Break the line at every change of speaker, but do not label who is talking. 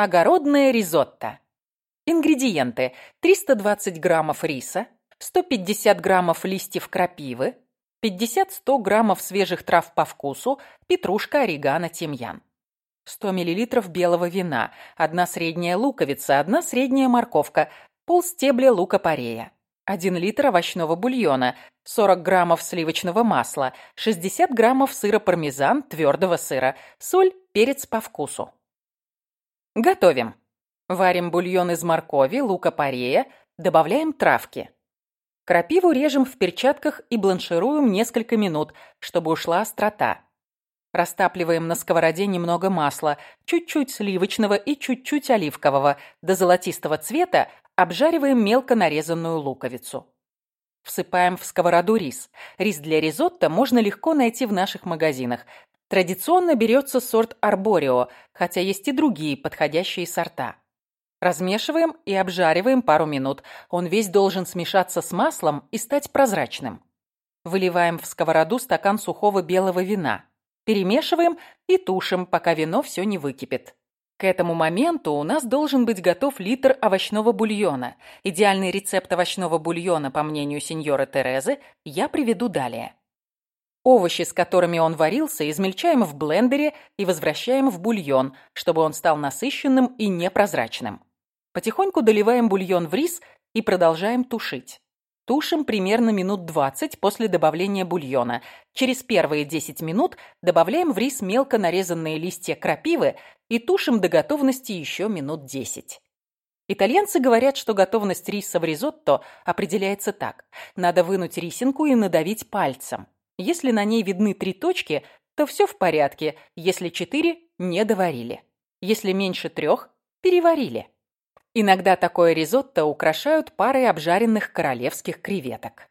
Огородное ризотто. Ингредиенты. 320 граммов риса, 150 граммов листьев крапивы, 50-100 граммов свежих трав по вкусу, петрушка, орегано, тимьян. 100 миллилитров белого вина, одна средняя луковица, одна средняя морковка, пол стебля лука-порея, 1 литр овощного бульона, 40 граммов сливочного масла, 60 граммов сыра пармезан, твердого сыра, соль, перец по вкусу. Готовим. Варим бульон из моркови, лука-порея, добавляем травки. Крапиву режем в перчатках и бланшируем несколько минут, чтобы ушла острота. Растапливаем на сковороде немного масла, чуть-чуть сливочного и чуть-чуть оливкового, до золотистого цвета обжариваем мелко нарезанную луковицу. Всыпаем в сковороду рис. Рис для ризотто можно легко найти в наших магазинах. Традиционно берется сорт арборио, хотя есть и другие подходящие сорта. Размешиваем и обжариваем пару минут. Он весь должен смешаться с маслом и стать прозрачным. Выливаем в сковороду стакан сухого белого вина. Перемешиваем и тушим, пока вино все не выкипит. К этому моменту у нас должен быть готов литр овощного бульона. Идеальный рецепт овощного бульона, по мнению сеньоры Терезы, я приведу далее. Овощи, с которыми он варился, измельчаем в блендере и возвращаем в бульон, чтобы он стал насыщенным и непрозрачным. Потихоньку доливаем бульон в рис и продолжаем тушить. Тушим примерно минут 20 после добавления бульона. Через первые 10 минут добавляем в рис мелко нарезанные листья крапивы и тушим до готовности еще минут 10. Итальянцы говорят, что готовность риса в ризотто определяется так. Надо вынуть рисинку и надавить пальцем. Если на ней видны три точки, то все в порядке, если четыре – не доварили. Если меньше трех – переварили. Иногда такое ризотто украшают парой обжаренных королевских креветок.